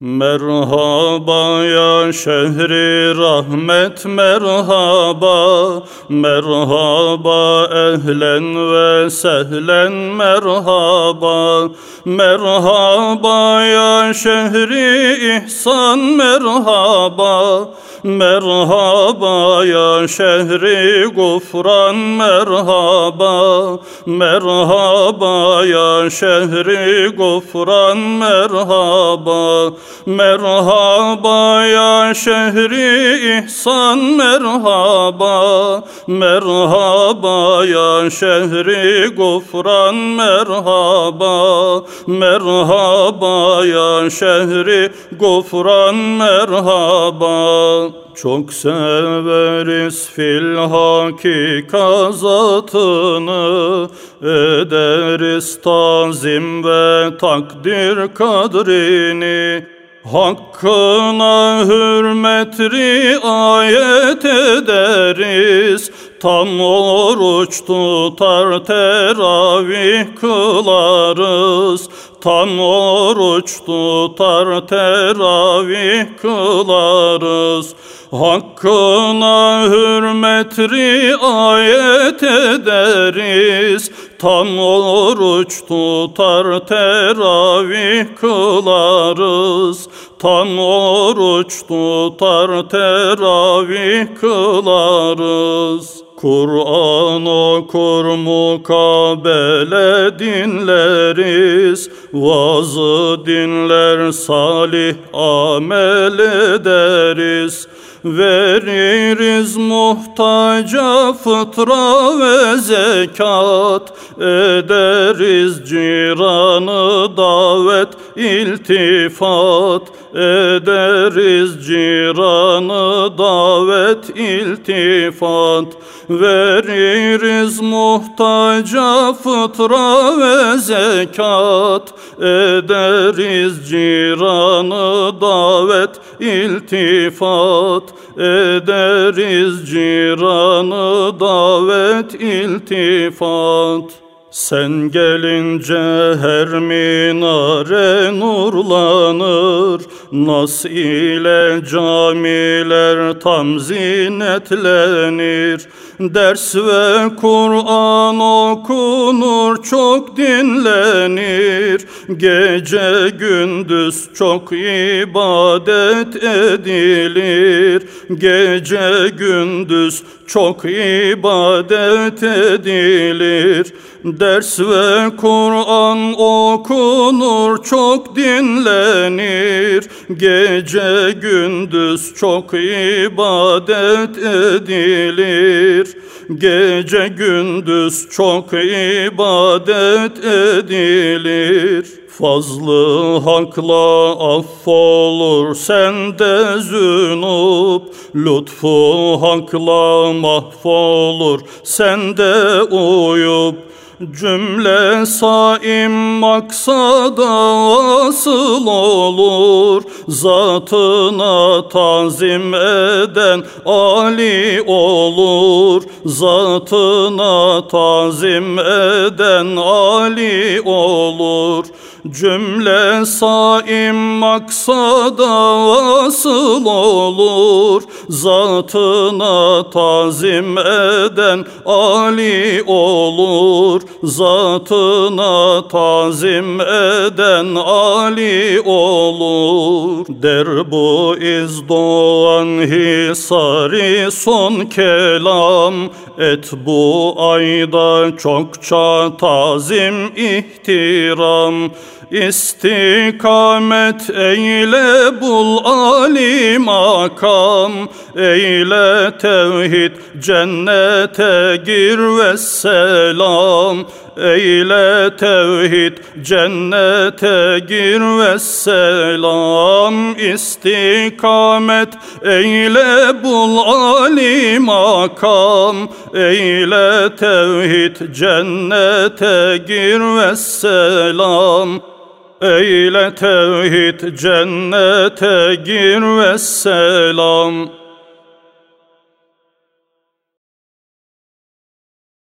Merhaba ya şehri rahmet merhaba. Merhaba ehlen ve sehlen merhaba. Merhaba ya şehri ihsan merhaba Merhaba ya şehri gufran merhaba. Merhaba ya şehri gufran merhaba. Merhaba ya şehri ihsan merhaba. Merhaba ya şehri gufran merhaba. Merhaba ya şehri gufran merhaba çok severiz fil hakika zatını Ederiz tazim ve takdir kadrini. Hakkına hürmet riayet ederiz Tam oruç tutar teravih kılarız Tam oruç tutar teravih kılarız. Hakkına hürmet riayet ederiz. Tam oruç tutar teravih kılarız. Tam oruç tutar teravih kılarız. Kur'an okur mukabele dinleriz Vazı dinler salih amel ederiz. Veririz muhtaca fıtra ve zekat. Ederiz ciranı davet iltifat. Ederiz ciranı davet iltifat. Veririz muhtaca fıtra ve zekat Ederiz ciranı davet iltifat Ederiz ciranı davet iltifat. Sen gelince her minare nurlanır Nas ile camiler tam zinetlenir? Ders ve Kur'an okunur çok dinlenir. Gece gündüz çok ibadet edilir. Gece gündüz çok ibadet edilir Ders ve Kur'an okunur çok dinlenir. Gece gündüz çok ibadet edilir. Gece gündüz çok ibadet edilir. Fazlı hakla affolur sende zünub. Lütfu hakla mahvolur sende uyup Cümle saim maksada asıl olur. Zatına tazim eden Ali olur. Zatına tazim eden Ali olur Cümle saim maksada asıl olur. Zatına tazim eden Ali olur. Zatına tazim eden Ali olur. Der bu iz doğan hisari son kelam. Et bu ayda çokça tazim ihtiram İstikamet eyle bul ali makam Eyle tevhid cennete gir ve selam Eyle tevhid cennete gir ve selam. İstikamet Eyle bul ali makam Eyle tevhid cennete gir ve selam. Eyle tevhid cennete gir ve selam